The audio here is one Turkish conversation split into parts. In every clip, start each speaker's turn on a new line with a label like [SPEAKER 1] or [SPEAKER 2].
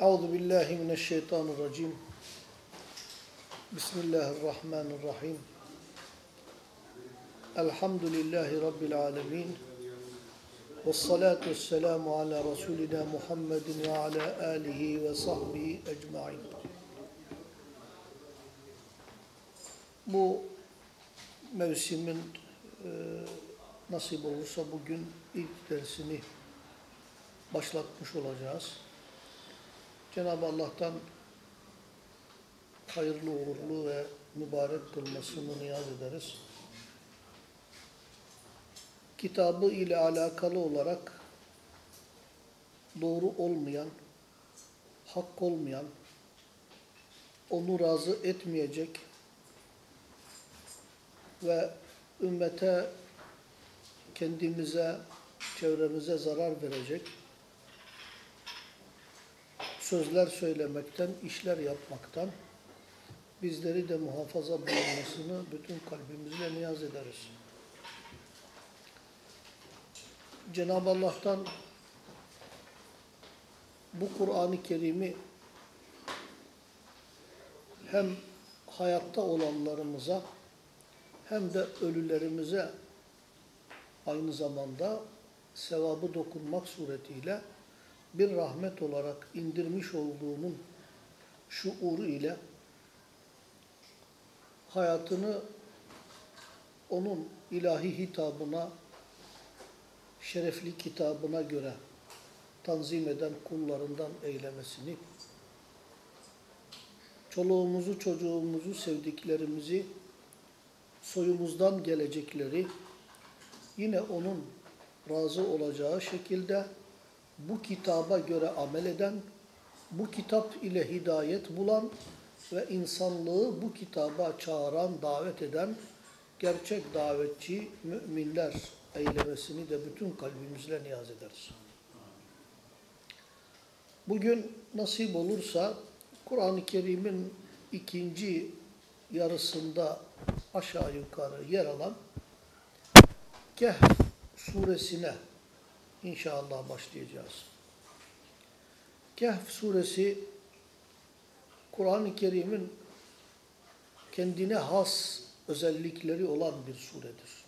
[SPEAKER 1] Euzu billahi mineşşeytanirracim. Bismillahirrahmanirrahim. Elhamdülillahi rabbil alamin. Ves salatu vesselamu ala rasulina Muhammedin ve ala alihi ve sahbihi ecmaîn. Bu mevsimin e, nasip olursa bugün ilk dersini başlatmış olacağız. Cenab-ı Allah'tan hayırlı uğurlu ve mübarek kılmasını niyaz ederiz. Kitabı ile alakalı olarak doğru olmayan, hak olmayan, onu razı etmeyecek ve ümmete, kendimize, çevremize zarar verecek sözler söylemekten, işler yapmaktan bizleri de muhafaza bulunmasını bütün kalbimizle niyaz ederiz. Cenab-ı Allah'tan bu Kur'an-ı Kerim'i hem hayatta olanlarımıza hem de ölülerimize aynı zamanda sevabı dokunmak suretiyle bir rahmet olarak indirmiş olduğunun şuuru ile hayatını onun ilahi hitabına, şerefli kitabına göre tanzim eden kullarından eylemesini, çoluğumuzu, çocuğumuzu, sevdiklerimizi, soyumuzdan gelecekleri yine onun razı olacağı şekilde bu kitaba göre amel eden, bu kitap ile hidayet bulan ve insanlığı bu kitaba çağıran, davet eden gerçek davetçi müminler eylemesini de bütün kalbimizle niyaz ederiz. Bugün nasip olursa Kur'an-ı Kerim'in ikinci yarısında aşağı yukarı yer alan Kehf suresine İnşallah başlayacağız. Kehf suresi Kur'an-ı Kerim'in kendine has özellikleri olan bir suredir.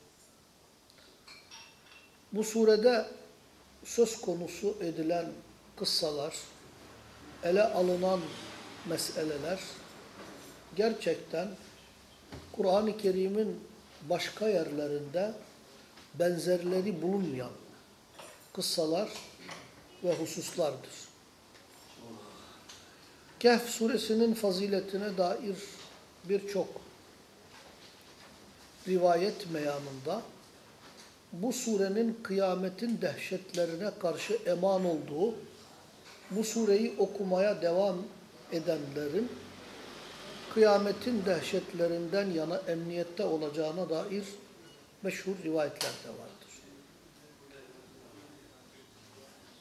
[SPEAKER 1] Bu surede söz konusu edilen kıssalar, ele alınan meseleler gerçekten Kur'an-ı Kerim'in başka yerlerinde benzerleri bulunmayan kıssalar ve hususlardır. Kehf suresinin faziletine dair birçok rivayet meyanında bu surenin kıyametin dehşetlerine karşı eman olduğu, bu sureyi okumaya devam edenlerin kıyametin dehşetlerinden yana emniyette olacağına dair meşhur rivayetler de vardır.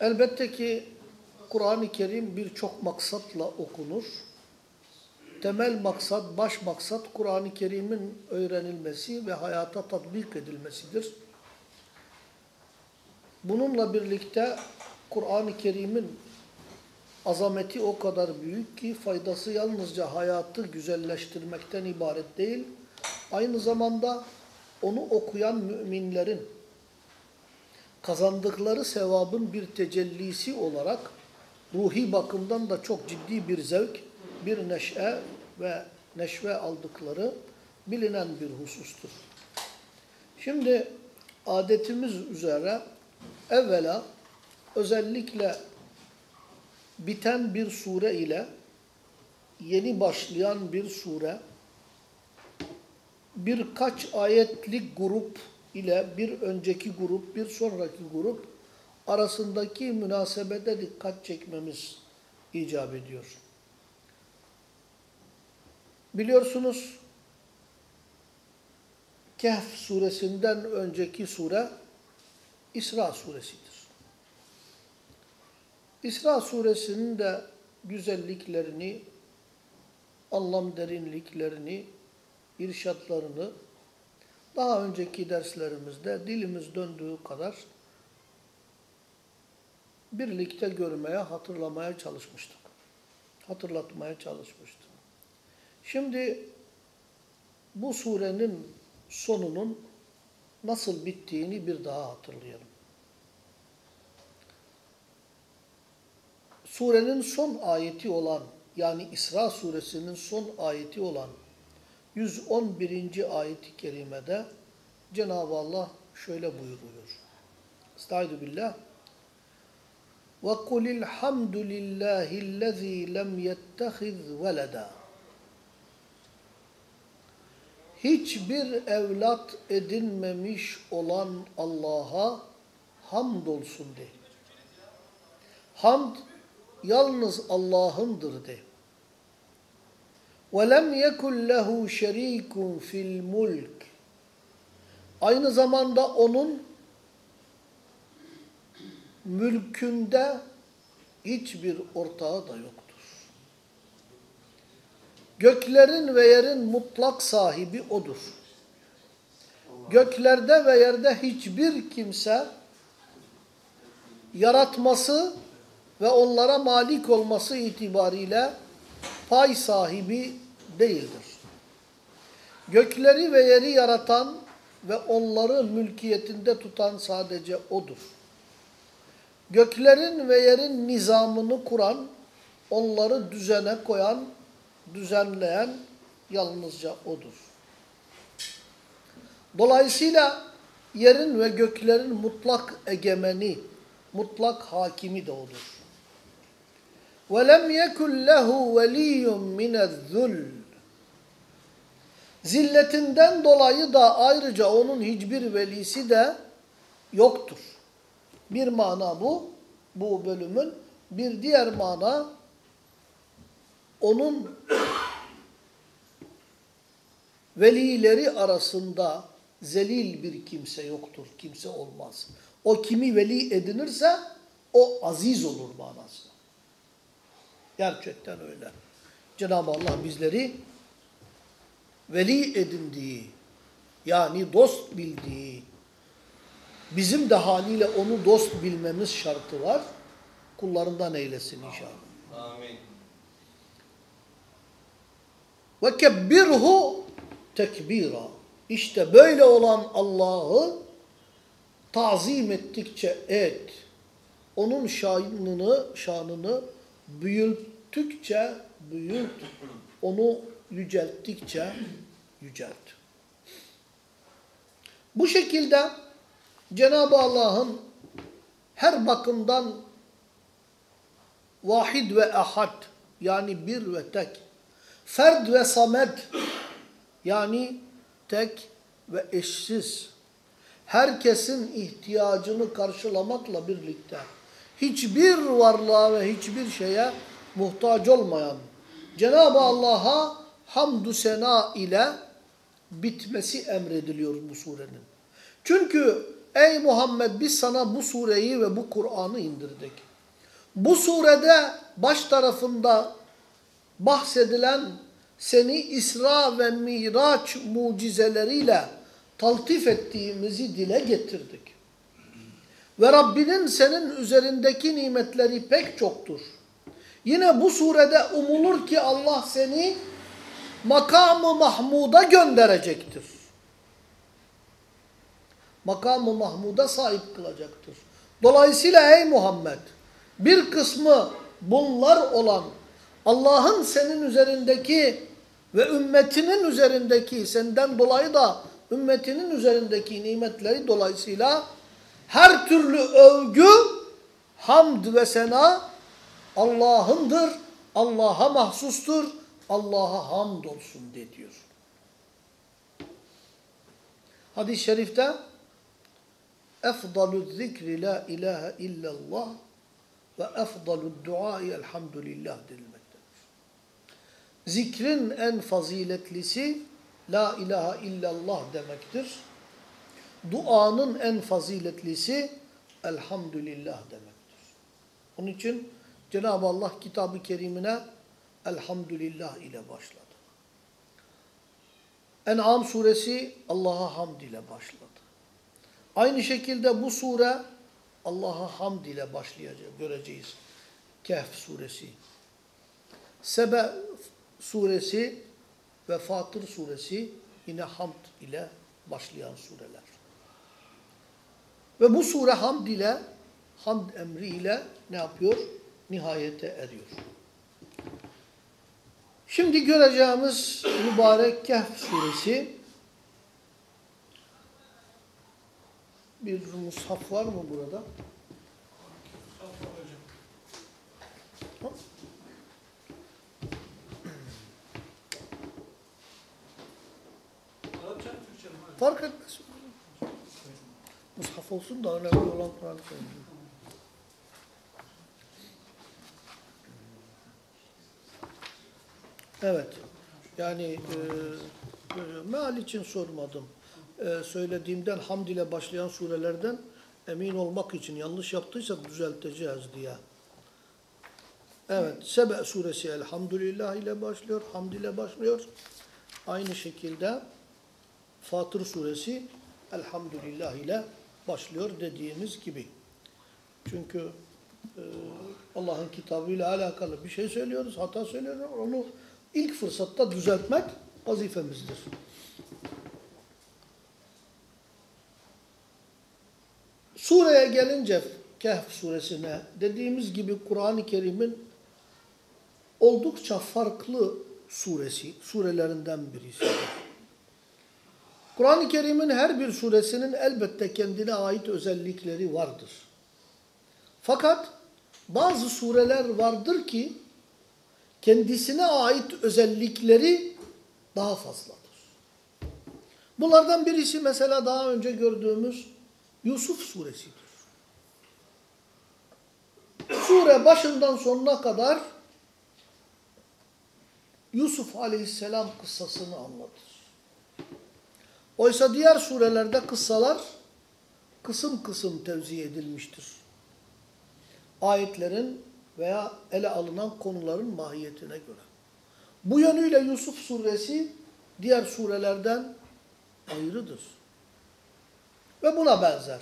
[SPEAKER 1] Elbette ki Kur'an-ı Kerim birçok maksatla okunur. Temel maksat, baş maksat Kur'an-ı Kerim'in öğrenilmesi ve hayata tatbik edilmesidir. Bununla birlikte Kur'an-ı Kerim'in azameti o kadar büyük ki faydası yalnızca hayatı güzelleştirmekten ibaret değil, aynı zamanda onu okuyan müminlerin kazandıkları sevabın bir tecellisi olarak ruhi bakımdan da çok ciddi bir zevk, bir neşe ve neşve aldıkları bilinen bir husustur. Şimdi adetimiz üzere evvela özellikle biten bir sure ile yeni başlayan bir sure birkaç ayetlik grup ile bir önceki grup, bir sonraki grup arasındaki münasebete dikkat çekmemiz icap ediyor. Biliyorsunuz Kehf suresinden önceki sure İsra suresidir. İsra suresinin de güzelliklerini, anlam derinliklerini, irşatlarını daha önceki derslerimizde dilimiz döndüğü kadar birlikte görmeye, hatırlamaya çalışmıştık. hatırlatmaya çalışmıştım. Şimdi bu surenin sonunun nasıl bittiğini bir daha hatırlayalım. Surenin son ayeti olan yani İsra suresinin son ayeti olan 111. ayeti kerimede Cenab-ı Allah şöyle buyuruyor. Estaizu billah. وَقُلِ الْحَمْدُ لِلّٰهِ الَّذ۪ي لَمْ يَتَّخِذْ وَلَدًا Hiçbir evlat edinmemiş olan Allah'a hamdolsun de. Hamd yalnız Allah'ındır de. وَلَمْ يَكُنْ لَهُ شَر۪يكٌ فِي الْمُلْكِ Aynı zamanda onun mülkünde hiçbir ortağı da yoktur. Göklerin ve yerin mutlak sahibi odur. Göklerde ve yerde hiçbir kimse yaratması ve onlara malik olması itibariyle pay sahibi değildir. Gökleri ve yeri yaratan ve onları mülkiyetinde tutan sadece O'dur. Göklerin ve yerin nizamını kuran, onları düzene koyan, düzenleyen yalnızca O'dur. Dolayısıyla yerin ve göklerin mutlak egemeni, mutlak hakimi de O'dur. وَلَمْ يَكُنْ لَهُ وَلِيٌّ مِنَ الذُّلِّ Zilletinden dolayı da ayrıca onun hiçbir velisi de yoktur. Bir mana bu, bu bölümün. Bir diğer mana, onun velileri arasında zelil bir kimse yoktur, kimse olmaz. O kimi veli edinirse, o aziz olur manası. Gerçekten öyle. Cenab-ı Allah bizleri veli edindiği, yani dost bildiği, bizim de haliyle onu dost bilmemiz şartı var. Kullarından eylesin inşallah.
[SPEAKER 2] Amin.
[SPEAKER 1] Ve kebbirhu tekbira. İşte böyle olan Allah'ı tazim ettikçe et. Onun şanını, şanını büyüttükçe büyüt. Onu yücelttikçe yücelt. Bu şekilde Cenab-ı Allah'ın her bakımdan vahid ve ahad yani bir ve tek, ferd ve samed yani tek ve eşsiz, herkesin ihtiyacını karşılamakla birlikte hiçbir varlığa ve hiçbir şeye muhtaç olmayan Cenab-ı Allah'a hamdü sena ile bitmesi emrediliyor bu surenin. Çünkü ey Muhammed biz sana bu sureyi ve bu Kur'an'ı indirdik. Bu surede baş tarafında bahsedilen seni İsra ve Miraç mucizeleriyle taltif ettiğimizi dile getirdik. Ve Rabbinin senin üzerindeki nimetleri pek çoktur. Yine bu surede umulur ki Allah seni makamı Mahmud'a gönderecektir. Makamı Mahmud'a sahip kılacaktır. Dolayısıyla ey Muhammed bir kısmı bunlar olan Allah'ın senin üzerindeki ve ümmetinin üzerindeki senden dolayı da ümmetinin üzerindeki nimetleri dolayısıyla her türlü övgü, hamd ve sena Allah'ındır, Allah'a mahsustur, Allah'a hamdolsun de diyor. Hadis-i şerifte Efdalu zikri la ilahe illallah ve efdalu duai elhamdülillah denilmektedir. Zikrin en faziletlisi la ilahe illallah demektir. Duanın en faziletlisi elhamdülillah demektir. Onun için Cenab-ı Allah kitabı kerimine Elhamdülillah ile başladı. En'am suresi Allah'a hamd ile başladı. Aynı şekilde bu sure Allah'a hamd ile başlayacak, göreceğiz. Kehf suresi. Sebe suresi ve Fatır suresi yine hamd ile başlayan sureler. Ve bu sure hamd ile, hamd emri ile ne yapıyor? Nihayete eriyor. Şimdi göreceğimiz mübarek Kehf suresi bir mushaf var mı burada? Fark etmez. Mushaf olsun da önemli olan Kur'an-ı. Evet. Yani e, e, meal için sormadım. E, söylediğimden hamd ile başlayan surelerden emin olmak için yanlış yaptıysak düzelteceğiz diye. Evet. Sebe suresi Elhamdülillah ile başlıyor. Hamd ile başlıyor. Aynı şekilde Fatır suresi Elhamdülillah ile başlıyor dediğimiz gibi. Çünkü e, Allah'ın kitabıyla alakalı bir şey söylüyoruz, hata söylüyoruz. Onu ilk fırsatta düzeltmek vazifemizdir. Sureye gelince Kehf suresine dediğimiz gibi Kur'an-ı Kerim'in oldukça farklı suresi, surelerinden birisi. Kur'an-ı Kerim'in her bir suresinin elbette kendine ait özellikleri vardır. Fakat bazı sureler vardır ki kendisine ait özellikleri daha fazladır. Bunlardan birisi mesela daha önce gördüğümüz Yusuf suresidir. Sure başından sonuna kadar Yusuf aleyhisselam kıssasını anlatır. Oysa diğer surelerde kıssalar kısım kısım tevzi edilmiştir. Ayetlerin veya ele alınan konuların mahiyetine göre. Bu yönüyle Yusuf suresi diğer surelerden ayrıdır. Ve buna benzer.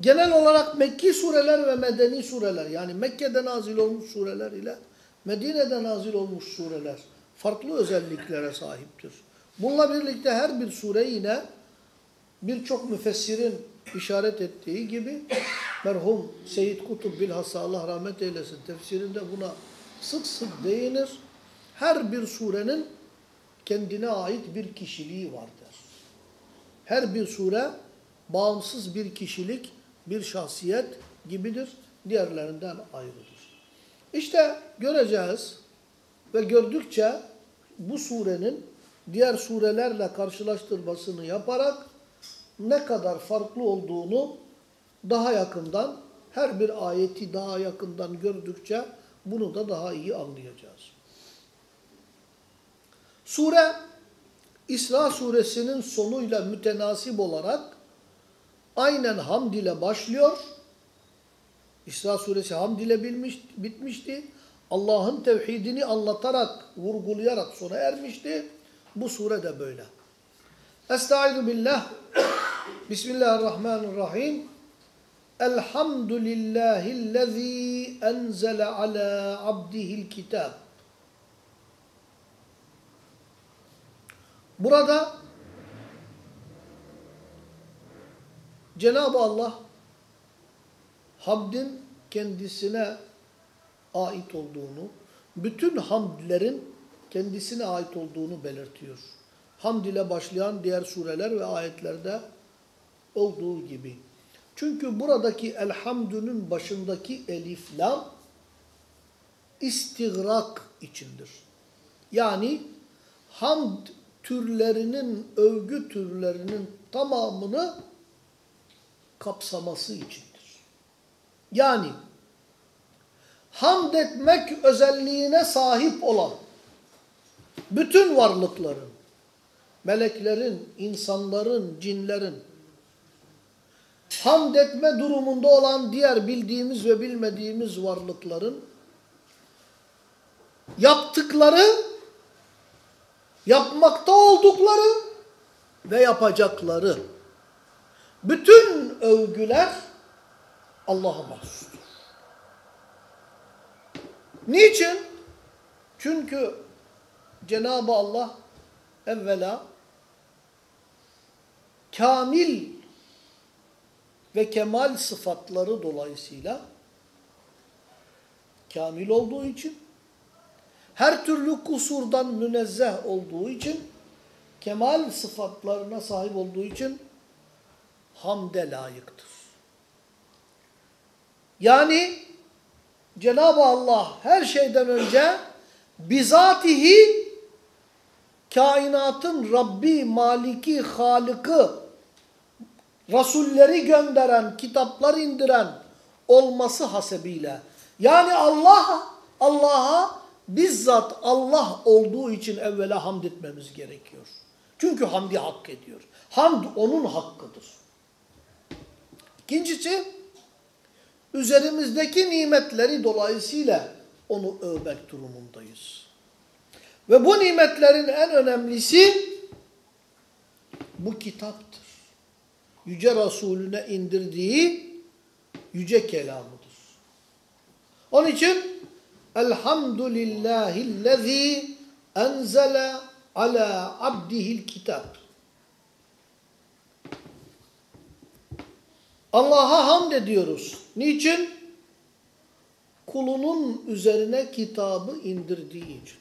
[SPEAKER 1] Genel olarak Mekki sureler ve Medeni sureler yani Mekke'de nazil olmuş sureler ile Medine'de nazil olmuş sureler farklı özelliklere sahiptir. Bununla birlikte her bir sure yine birçok müfessirin işaret ettiği gibi merhum Seyyid Kutub bilhassa Allah rahmet eylesin tefsirinde buna sık sık değinir. Her bir surenin kendine ait bir kişiliği vardır. Her bir sure bağımsız bir kişilik, bir şahsiyet gibidir. Diğerlerinden ayrıdır. İşte göreceğiz ve gördükçe bu surenin diğer surelerle karşılaştırmasını yaparak ne kadar farklı olduğunu daha yakından, her bir ayeti daha yakından gördükçe bunu da daha iyi anlayacağız. Sure, İsra suresinin sonuyla mütenasip olarak aynen hamd ile başlıyor. İsra suresi hamd ile bilmiş, bitmişti. Allah'ın tevhidini anlatarak, vurgulayarak sona ermişti. Bu sure de böyle. Estaizu billah. Bismillahirrahmanirrahim. Elhamdülillahillezî enzele ala abdihil kitab. Burada Cenab-ı Allah hamdin kendisine ait olduğunu, bütün hamdlerin kendisine ait olduğunu belirtiyor. Hamd ile başlayan diğer sureler ve ayetlerde olduğu gibi. Çünkü buradaki elhamdünün başındaki elif lam istigrak içindir. Yani hamd türlerinin, övgü türlerinin tamamını kapsaması içindir. Yani hamd etmek özelliğine sahip olan bütün varlıkların, meleklerin, insanların, cinlerin, hamd etme durumunda olan diğer bildiğimiz ve bilmediğimiz varlıkların yaptıkları, yapmakta oldukları ve yapacakları bütün övgüler Allah'a mahsustur. Niçin? Çünkü Cenab-ı Allah evvela kamil ve kemal sıfatları dolayısıyla kamil olduğu için her türlü kusurdan münezzeh olduğu için kemal sıfatlarına sahip olduğu için hamde layıktır. Yani Cenab-ı Allah her şeyden önce bizatihi kainatın Rabbi, Maliki, Halık'ı Rasulleri gönderen, kitaplar indiren olması hasebiyle yani Allah Allah'a bizzat Allah olduğu için evvela hamd etmemiz gerekiyor. Çünkü hamdi hak ediyor. Hamd onun hakkıdır. İkincisi, üzerimizdeki nimetleri dolayısıyla onu övmek durumundayız. Ve bu nimetlerin en önemlisi bu kitaptır. Yüce Resulüne indirdiği yüce kelamıdır. Onun için Elhamdülillahillezî enzele ala abdihil kitab. Allah'a hamd ediyoruz. Niçin? Kulunun üzerine kitabı indirdiği için.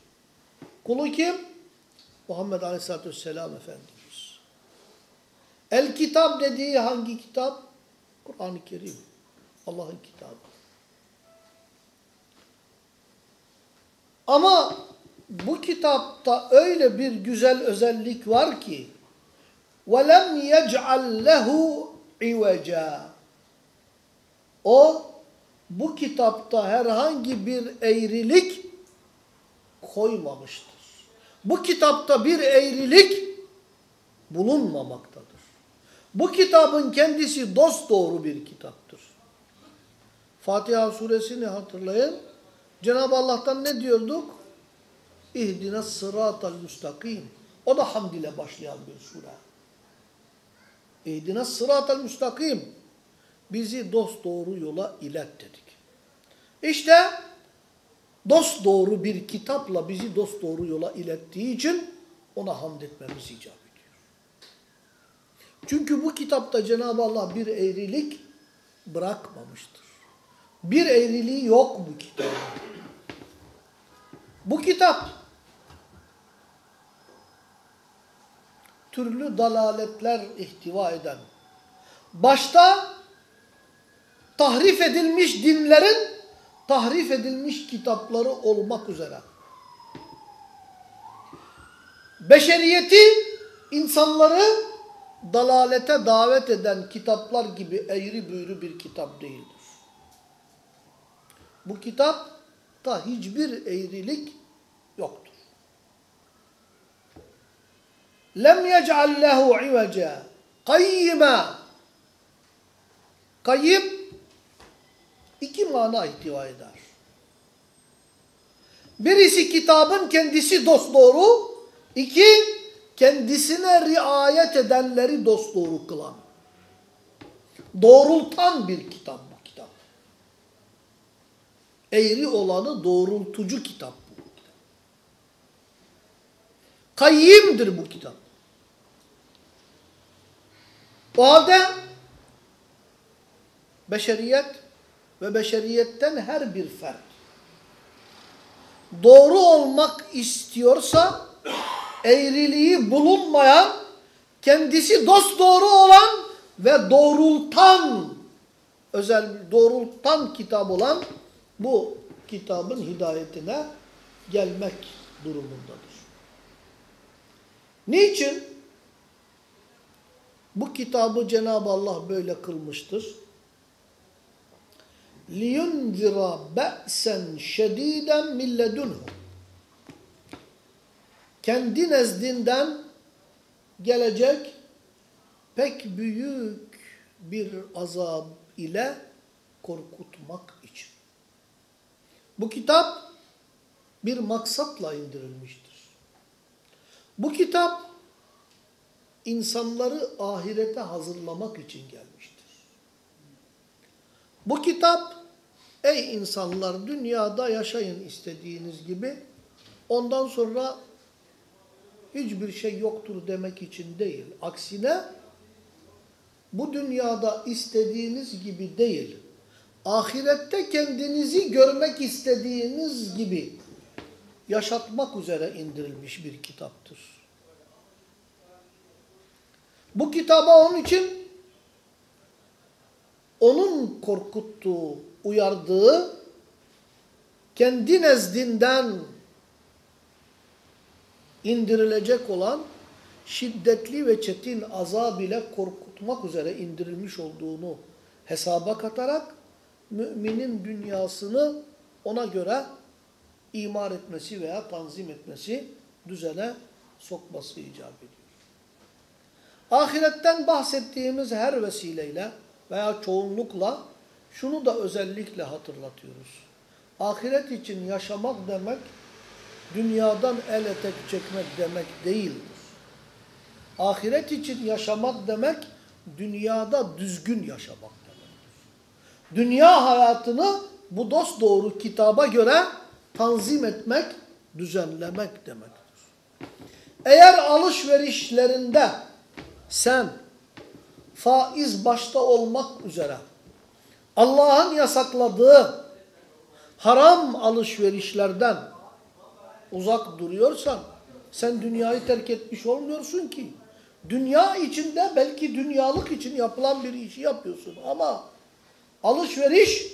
[SPEAKER 1] Kulu kim? Muhammed Aleyhisselatü Vesselam Efendimiz. El kitap dediği hangi kitap? Kur'an-ı Kerim. Allah'ın kitabı. Ama bu kitapta öyle bir güzel özellik var ki وَلَمْ يَجْعَلْ لَهُ عِوَجًا O bu kitapta herhangi bir eğrilik koymamıştır. Bu kitapta bir eğrilik bulunmamaktadır. Bu kitabın kendisi dosdoğru bir kitaptır. Fatiha suresini hatırlayın. Cenab-ı Allah'tan ne diyorduk? İhdine sıratal müstakim. O da hamd ile başlayan bir sure. İhdine sıratal müstakim. Bizi dost doğru yola ilet dedik. İşte dost doğru bir kitapla bizi dost doğru yola ilettiği için ona hamd etmemiz icap ediyor. Çünkü bu kitapta Cenab-ı Allah bir eğrilik bırakmamıştır. Bir eğriliği yok bu kitabın. Bu kitap türlü dalaletler ihtiva eden, başta tahrif edilmiş dinlerin tahrif edilmiş kitapları olmak üzere beşeriyeti, insanları dalalete davet eden kitaplar gibi eğri büğrü bir kitap değildir. Bu kitapta hiçbir eğrilik yoktur. Lem yec'al lehu iveca kayyima kayyim iki mana ihtiva eder. Birisi kitabın kendisi dosdoğru, iki kendisine riayet edenleri dosdoğru kılan. Doğrultan bir kitap bu kitap. Eğri olanı doğrultucu kitap bu. Kayyimdir bu kitap. O halde beşeriyet ve beşeriyetten her bir fert doğru olmak istiyorsa eğriliği bulunmayan, kendisi dost doğru olan ve doğrultan, özel doğrultan kitap olan bu kitabın hidayetine gelmek durumundadır. Niçin? Bu kitabı Cenab-ı Allah böyle kılmıştır. لِيُنْذِرَ بَأْسًا شَد۪يدًا مِنْ لَدُنْهُ Kendi nezdinden gelecek pek büyük bir azab ile korkutmak için. Bu kitap bir maksatla indirilmiştir. Bu kitap insanları ahirete hazırlamak için gelmiştir. Bu kitap ey insanlar dünyada yaşayın istediğiniz gibi ondan sonra hiçbir şey yoktur demek için değil. Aksine bu dünyada istediğiniz gibi değil, ahirette kendinizi görmek istediğiniz gibi yaşatmak üzere indirilmiş bir kitaptır. Bu kitaba onun için onun korkuttuğu, uyardığı, kendi nezdinden indirilecek olan şiddetli ve çetin azab ile korkutmak üzere indirilmiş olduğunu hesaba katarak müminin dünyasını ona göre imar etmesi veya tanzim etmesi, düzene sokması icap ediyor. Ahiretten bahsettiğimiz her vesileyle veya çoğunlukla şunu da özellikle hatırlatıyoruz. Ahiret için yaşamak demek, dünyadan el etek çekmek demek değildir. Ahiret için yaşamak demek, dünyada düzgün yaşamak demektir. Dünya hayatını bu dost doğru kitaba göre tanzim etmek, düzenlemek demektir. Eğer alışverişlerinde sen faiz başta olmak üzere Allah'ın yasakladığı haram alışverişlerden uzak duruyorsan sen dünyayı terk etmiş olmuyorsun ki. Dünya içinde belki dünyalık için yapılan bir işi yapıyorsun ama alışveriş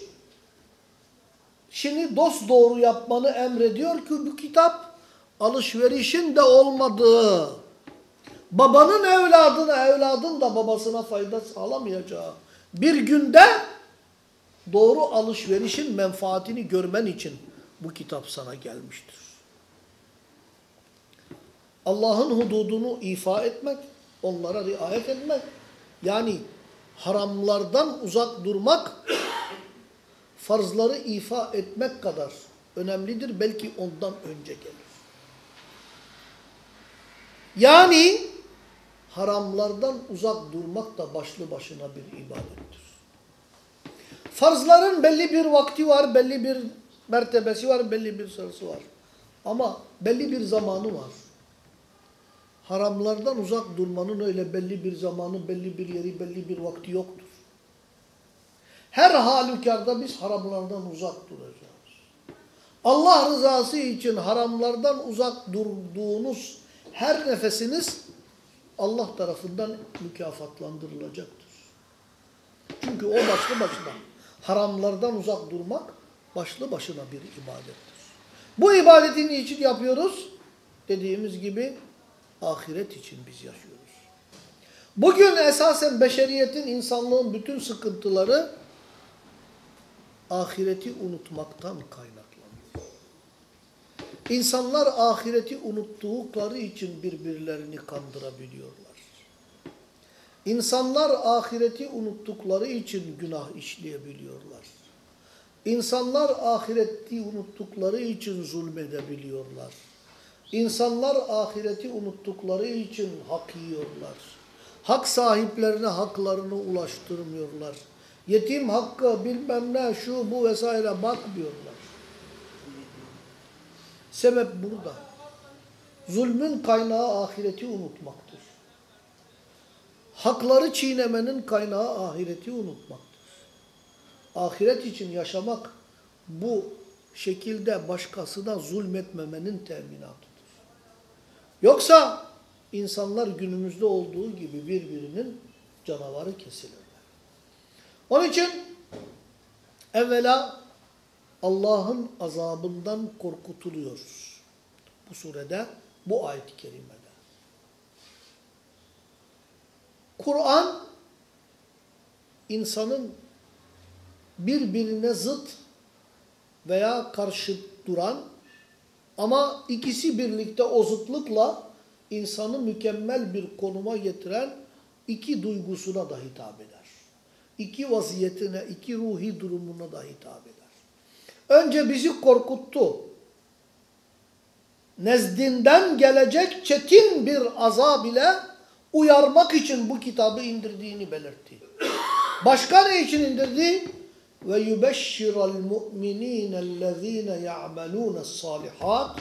[SPEAKER 1] şimdi dost doğru yapmanı emrediyor ki bu kitap alışverişin de olmadığı babanın evladına, evladın da babasına fayda sağlamayacağı bir günde doğru alışverişin menfaatini görmen için bu kitap sana gelmiştir. Allah'ın hududunu ifa etmek, onlara riayet etmek, yani haramlardan uzak durmak, farzları ifa etmek kadar önemlidir. Belki ondan önce gelir. Yani haramlardan uzak durmak da başlı başına bir ibadettir. Farzların belli bir vakti var, belli bir mertebesi var, belli bir sırası var. Ama belli bir zamanı var. Haramlardan uzak durmanın öyle belli bir zamanı, belli bir yeri, belli bir vakti yoktur. Her halükarda biz haramlardan uzak duracağız. Allah rızası için haramlardan uzak durduğunuz her nefesiniz Allah tarafından mükafatlandırılacaktır. Çünkü o başlı başına haramlardan uzak durmak başlı başına bir ibadettir. Bu ibadeti niçin yapıyoruz? Dediğimiz gibi ahiret için biz yaşıyoruz. Bugün esasen beşeriyetin, insanlığın bütün sıkıntıları ahireti unutmaktan kaynaklanıyor. İnsanlar ahireti unuttukları için birbirlerini kandırabiliyorlar. İnsanlar ahireti unuttukları için günah işleyebiliyorlar. İnsanlar ahireti unuttukları için zulmedebiliyorlar. İnsanlar ahireti unuttukları için hak yiyorlar. Hak sahiplerine haklarını ulaştırmıyorlar. Yetim hakkı bilmem ne şu bu vesaire bakmıyorlar. Sebep burada. Zulmün kaynağı ahireti unutmaktır. Hakları çiğnemenin kaynağı ahireti unutmaktır. Ahiret için yaşamak bu şekilde başkasına zulmetmemenin teminatıdır. Yoksa insanlar günümüzde olduğu gibi birbirinin canavarı kesilirler. Onun için evvela Allah'ın azabından korkutuluyoruz. Bu surede, bu ayet-i kerimede. Kur'an, insanın birbirine zıt veya karşı duran ama ikisi birlikte o zıtlıkla insanı mükemmel bir konuma getiren iki duygusuna da hitap eder. İki vaziyetine, iki ruhi durumuna da hitap eder. Önce bizi korkuttu. Nezdinden gelecek çetin bir azab ile uyarmak için bu kitabı indirdiğini belirtti. Başka ne için indirdi? Ve yubeşşiral mu'minînellezîne ya'melûnes salihat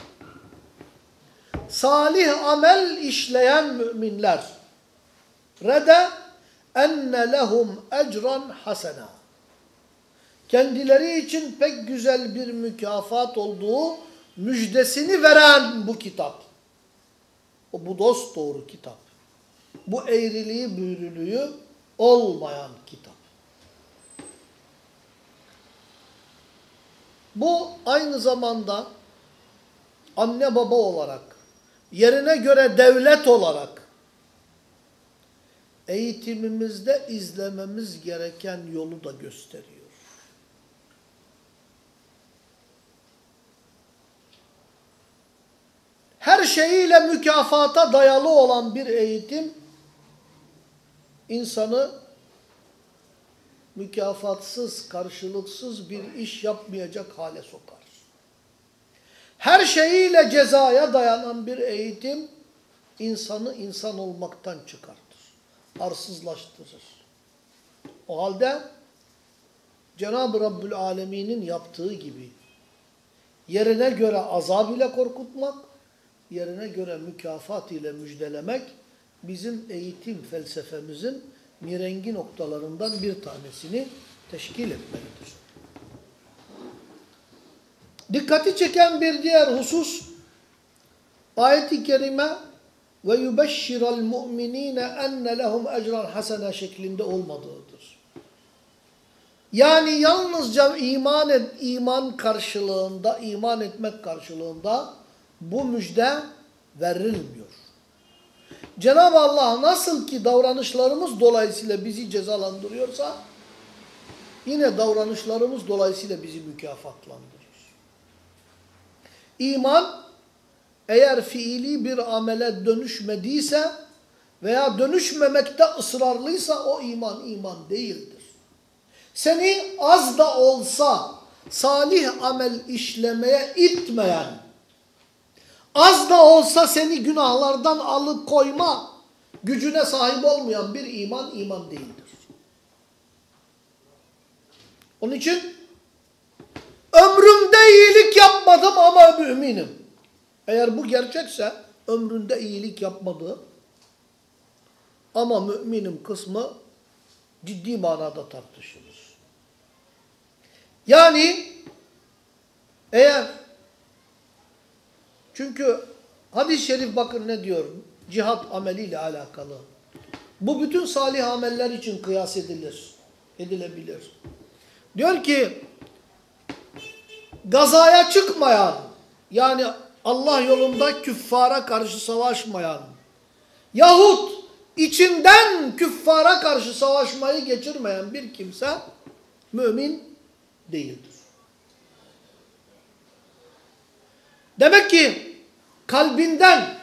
[SPEAKER 1] salih amel işleyen müminler rede enne lehum ecran hasena kendileri için pek güzel bir mükafat olduğu müjdesini veren bu kitap. O bu dost doğru kitap. Bu eğriliği büyürülüğü olmayan kitap. Bu aynı zamanda anne baba olarak, yerine göre devlet olarak eğitimimizde izlememiz gereken yolu da gösteriyor. Her şeyiyle mükafata dayalı olan bir eğitim insanı mükafatsız, karşılıksız bir iş yapmayacak hale sokar. Her şeyiyle cezaya dayanan bir eğitim insanı insan olmaktan çıkartır. Arsızlaştırır. O halde Cenab-ı Rabbül Alemin'in yaptığı gibi yerine göre azab ile korkutmak, yerine göre mükafat ile müjdelemek bizim eğitim felsefemizin mirengi noktalarından bir tanesini teşkil etmelidir. Dikkati çeken bir diğer husus ayet-i kerime ve yubeşşiral mu'minine enne lehum ecran hasene şeklinde olmadığıdır. Yani yalnızca iman et, iman karşılığında, iman etmek karşılığında bu müjde verilmiyor. Cenab-ı Allah nasıl ki davranışlarımız dolayısıyla bizi cezalandırıyorsa yine davranışlarımız dolayısıyla bizi mükafatlandırıyor. İman eğer fiili bir amele dönüşmediyse veya dönüşmemekte ısrarlıysa o iman iman değildir. Seni az da olsa salih amel işlemeye itmeyen, az da olsa seni günahlardan alıp koyma gücüne sahip olmayan bir iman iman değildir. Onun için ömrümde iyilik yapmadım ama müminim. Eğer bu gerçekse ömründe iyilik yapmadı ama müminim kısmı ciddi manada tartışılır. Yani eğer çünkü hadis-i şerif bakın ne diyor cihat ameliyle alakalı. Bu bütün salih ameller için kıyas edilir. Edilebilir. Diyor ki gazaya çıkmayan yani Allah yolunda küffara karşı savaşmayan yahut içinden küffara karşı savaşmayı geçirmeyen bir kimse mümin değildir. Demek ki kalbinden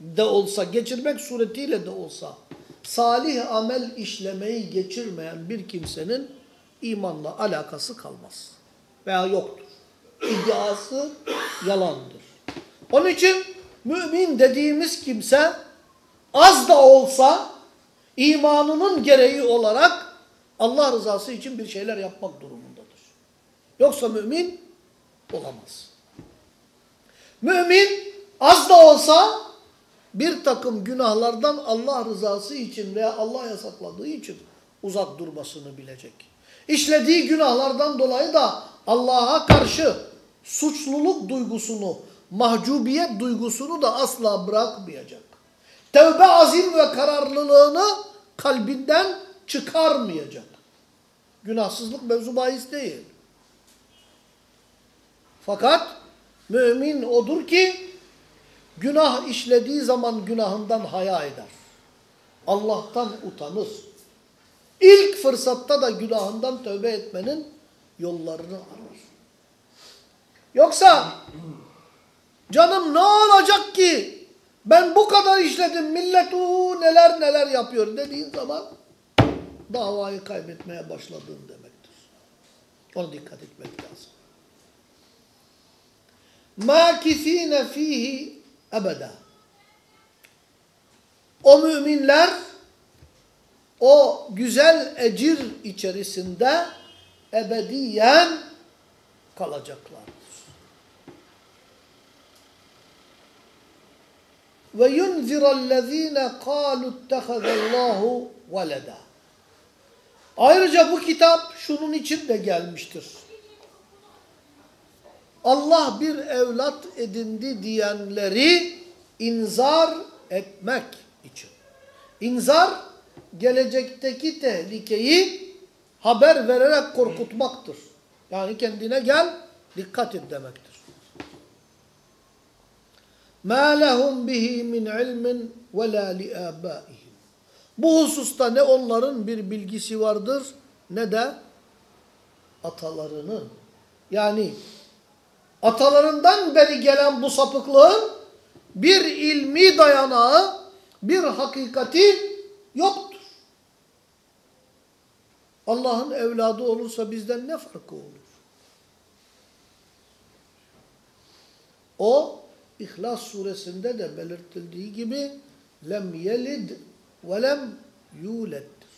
[SPEAKER 1] de olsa, geçirmek suretiyle de olsa salih amel işlemeyi geçirmeyen bir kimsenin imanla alakası kalmaz. Veya yoktur. İddiası yalandır. Onun için mümin dediğimiz kimse az da olsa imanının gereği olarak Allah rızası için bir şeyler yapmak durumundadır. Yoksa mümin olamaz. Mümin az da olsa bir takım günahlardan Allah rızası için veya Allah yasakladığı için uzak durmasını bilecek. İşlediği günahlardan dolayı da Allah'a karşı suçluluk duygusunu, mahcubiyet duygusunu da asla bırakmayacak. Tevbe azim ve kararlılığını kalbinden çıkarmayacak. Günahsızlık mevzu bahis değil. Fakat mümin odur ki günah işlediği zaman günahından haya eder. Allah'tan utanır. İlk fırsatta da günahından tövbe etmenin yollarını arar. Yoksa canım ne olacak ki ben bu kadar işledim millet uu, neler neler yapıyor dediğin zaman davayı kaybetmeye başladın demektir. Ona dikkat etmek lazım. مَاكِث۪ينَ fihi ebeda. O müminler o güzel ecir içerisinde ebediyen kalacaklardır. ve yunzirallezine kalu ittehazallahu veleda. Ayrıca bu kitap şunun için de gelmiştir. Allah bir evlat edindi diyenleri inzar etmek için. İnzar gelecekteki tehlikeyi haber vererek korkutmaktır. Yani kendine gel, dikkat et demektir. مَا لَهُمْ بِهِ مِنْ عِلْمٍ وَلَا لِآبَائِهِمْ Bu hususta ne onların bir bilgisi vardır ne de atalarının. Yani atalarından beri gelen bu sapıklığın bir ilmi dayanağı, bir hakikati yoktur. Allah'ın evladı olursa bizden ne farkı olur? O İhlas suresinde de belirtildiği gibi lem yelid ve lem yuleddir.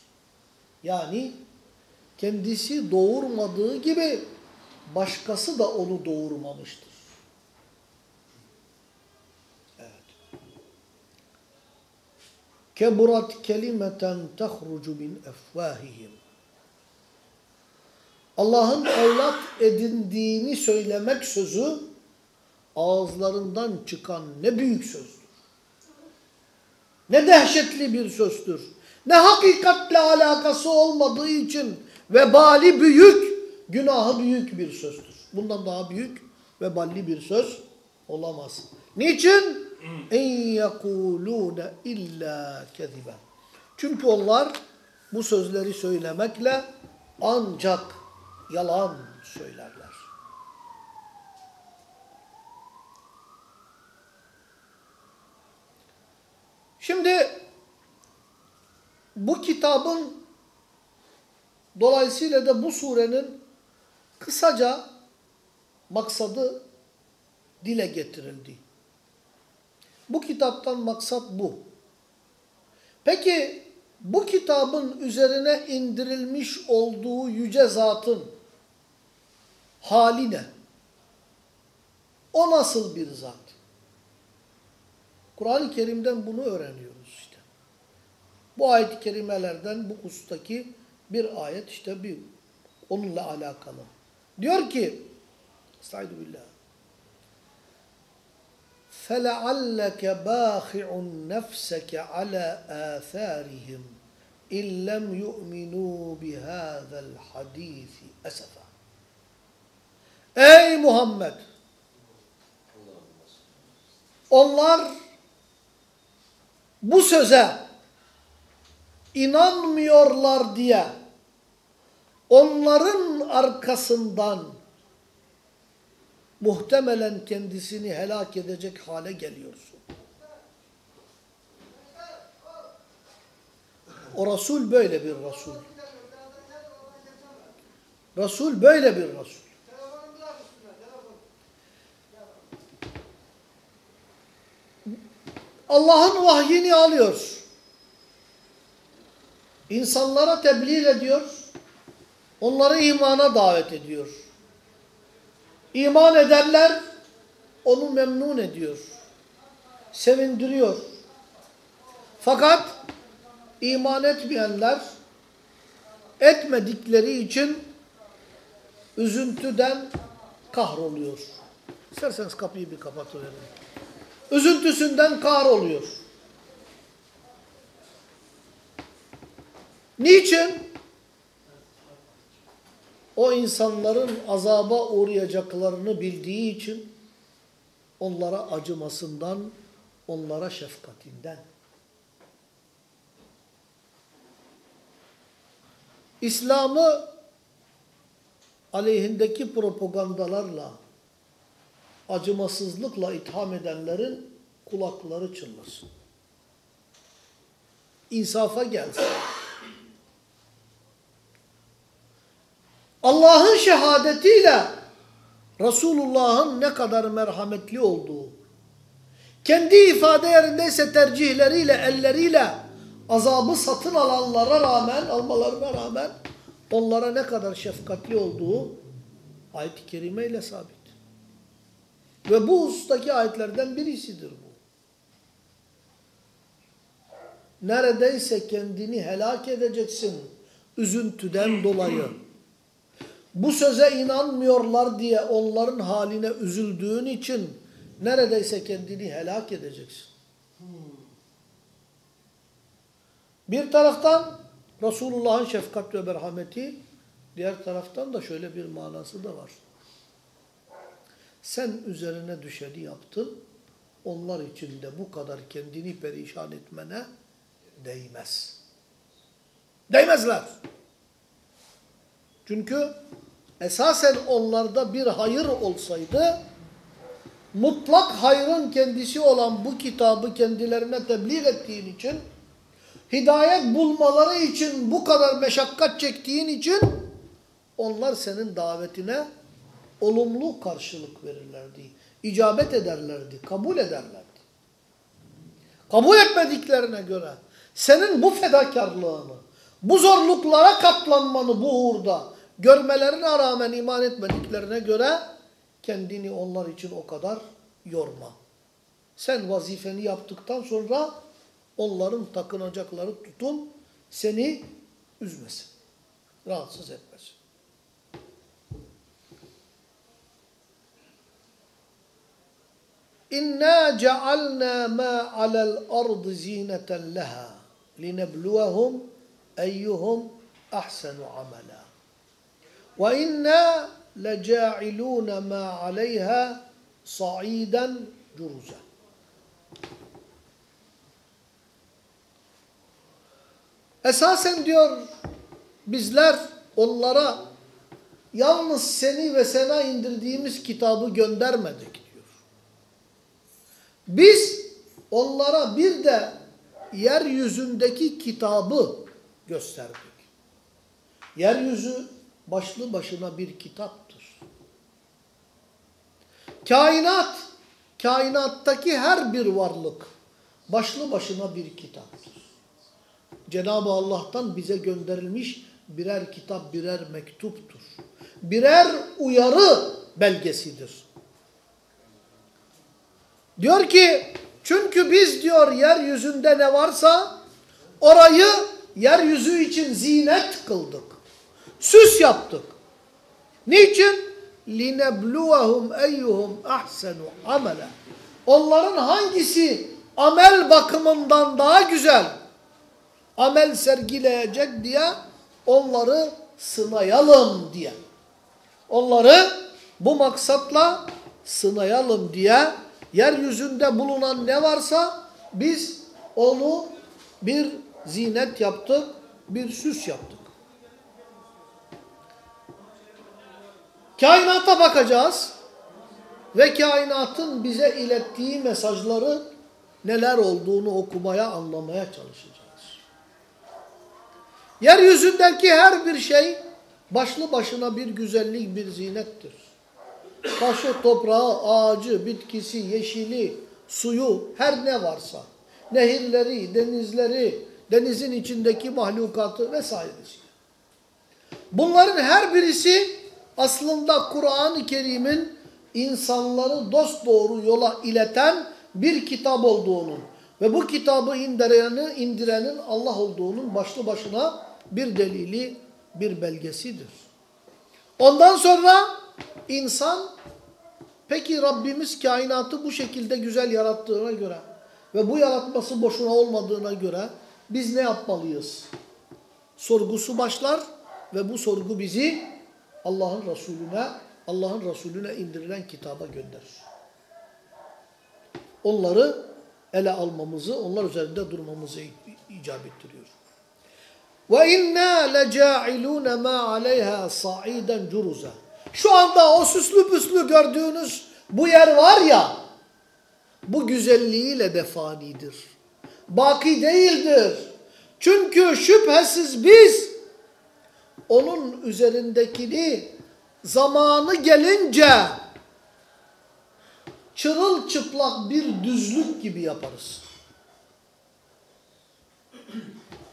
[SPEAKER 1] Yani kendisi doğurmadığı gibi başkası da onu doğurmamıştır. Evet. Keburat kelimeten tehrucu min efvahihim. Allah'ın evlat edindiğini söylemek sözü ağızlarından çıkan ne büyük sözdür. Ne dehşetli bir sözdür. Ne hakikatle alakası olmadığı için vebali büyük, günahı büyük bir sözdür. Bundan daha büyük veballi bir söz olamaz. Niçin? En yekulune illa keziben. Çünkü onlar bu sözleri söylemekle ancak yalan söylerler. Şimdi bu kitabın dolayısıyla da bu surenin kısaca maksadı dile getirildi. Bu kitaptan maksat bu. Peki bu kitabın üzerine indirilmiş olduğu yüce zatın hali ne? O nasıl bir zat? Kur'an-ı Kerim'den bunu öğreniyoruz işte. Bu ayet-i kerimelerden bu hustaki bir ayet işte bir onunla alakalı. Diyor ki Estaizu billah فَلَعَلَّكَ بَاخِعٌ نَفْسَكَ عَلَى آثَارِهِمْ اِنْ لَمْ يُؤْمِنُوا بِهَذَا الْحَد۪يثِ أَسَفًا Ey Muhammed! Onlar bu söze inanmıyorlar diye onların arkasından muhtemelen kendisini helak edecek hale geliyorsun. O Resul böyle bir Resul. Resul böyle bir Resul. Allah'ın vahyini alıyor. İnsanlara tebliğ ediyor. Onları imana davet ediyor. İman edenler onu memnun ediyor. Sevindiriyor. Fakat iman etmeyenler etmedikleri için üzüntüden kahroluyor. İsterseniz kapıyı bir kapatıverin. Üzüntüsünden kahroluyor. Niçin? O insanların azaba uğrayacaklarını bildiği için onlara acımasından, onlara şefkatinden. İslam'ı aleyhindeki propagandalarla, acımasızlıkla itham edenlerin kulakları çınlasın. İnsafa gelsin. Allah'ın şehadetiyle Resulullah'ın ne kadar merhametli olduğu, kendi ifade yerindeyse tercihleriyle, elleriyle azabı satın alanlara rağmen, almalarına rağmen onlara ne kadar şefkatli olduğu ayet-i kerimeyle sabit. Ve bu husustaki ayetlerden birisidir bu. neredeyse kendini helak edeceksin üzüntüden dolayı. Bu söze inanmıyorlar diye onların haline üzüldüğün için neredeyse kendini helak edeceksin. Bir taraftan Resulullah'ın şefkat ve merhameti, diğer taraftan da şöyle bir manası da var. Sen üzerine düşeni yaptın, onlar için de bu kadar kendini perişan etmene değmez. Değmezler. Çünkü esasen onlarda bir hayır olsaydı, mutlak hayrın kendisi olan bu kitabı kendilerine tebliğ ettiğin için, hidayet bulmaları için bu kadar meşakkat çektiğin için, onlar senin davetine olumlu karşılık verirlerdi. icabet ederlerdi, kabul ederlerdi. Kabul etmediklerine göre senin bu fedakarlığını, bu zorluklara katlanmanı bu uğurda görmelerine rağmen iman etmediklerine göre kendini onlar için o kadar yorma. Sen vazifeni yaptıktan sonra onların takınacakları tutum seni üzmesin, rahatsız etmesin. İnna cealna ma alel ardı zineten leha linebluwahum eyyuhum ahsenu amela. Ve inna leca'iluna ma aleyha sa'iden curuza. Esasen diyor bizler onlara yalnız seni ve sana indirdiğimiz kitabı göndermedik diyor. Biz onlara bir de yeryüzündeki kitabı gösterdik. Yeryüzü başlı başına bir kitaptır. Kainat, kainattaki her bir varlık başlı başına bir kitaptır. Cenab-ı Allah'tan bize gönderilmiş birer kitap, birer mektuptur. Birer uyarı belgesidir. Diyor ki, çünkü biz diyor yeryüzünde ne varsa orayı yeryüzü için zinet kıldık. Süs yaptık. Niçin? لِنَبْلُوَهُمْ اَيُّهُمْ اَحْسَنُ amela. Onların hangisi amel bakımından daha güzel amel sergileyecek diye onları sınayalım diye. Onları bu maksatla sınayalım diye yeryüzünde bulunan ne varsa biz onu bir zinet yaptık, bir süs yaptık. Kainata bakacağız ve kainatın bize ilettiği mesajları neler olduğunu okumaya, anlamaya çalışacağız. Yeryüzündeki her bir şey başlı başına bir güzellik, bir zinettir. Taşı, toprağı, ağacı, bitkisi, yeşili, suyu, her ne varsa, nehirleri, denizleri, denizin içindeki mahlukatı vesairesi. Bunların her birisi aslında Kur'an-ı Kerim'in insanları dosdoğru yola ileten bir kitap olduğunun ve bu kitabı indirenin, indirenin Allah olduğunun başlı başına bir delili, bir belgesidir. Ondan sonra insan peki Rabbimiz kainatı bu şekilde güzel yarattığına göre ve bu yaratması boşuna olmadığına göre biz ne yapmalıyız? Sorgusu başlar ve bu sorgu bizi Allah'ın Resulüne, Allah'ın Resulüne indirilen kitaba gönderir. Onları ele almamızı, onlar üzerinde durmamızı icap ettiriyor. Ve inna leca'ilun ma aleyha sa'iden. Şu anda o süslü püslü gördüğünüz bu yer var ya, bu güzelliğiyle de fanidir. Baki değildir. Çünkü şüphesiz biz onun üzerindekini zamanı gelince çırılçıplak bir düzlük gibi yaparız.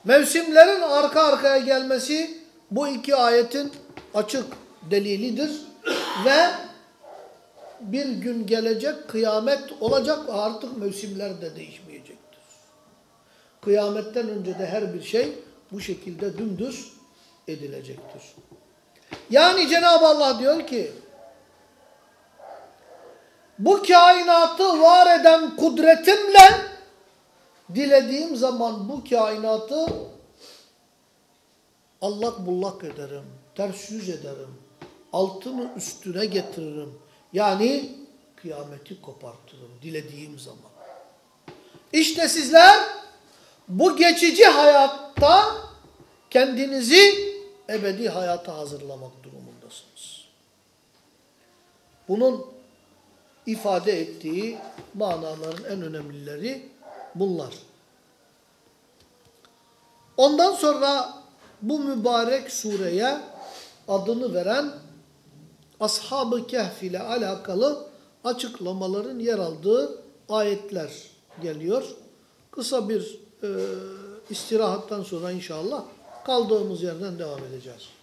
[SPEAKER 1] Mevsimlerin arka arkaya gelmesi bu iki ayetin açık delilidir ve bir gün gelecek kıyamet olacak artık mevsimler de değişmeyecektir. Kıyametten önce de her bir şey bu şekilde dümdüz edilecektir. Yani Cenab-ı Allah diyor ki bu kainatı var eden kudretimle dilediğim zaman bu kainatı allak bullak ederim, ters yüz ederim, altını üstüne getiririm. Yani kıyameti kopartırım dilediğim zaman. İşte sizler bu geçici hayatta kendinizi ebedi hayata hazırlamak durumundasınız. Bunun ifade ettiği manaların en önemlileri bunlar. Ondan sonra bu mübarek sureye adını veren Ashab-ı Kehf ile alakalı açıklamaların yer aldığı ayetler geliyor. Kısa bir e, istirahattan sonra inşallah kaldığımız yerden devam edeceğiz.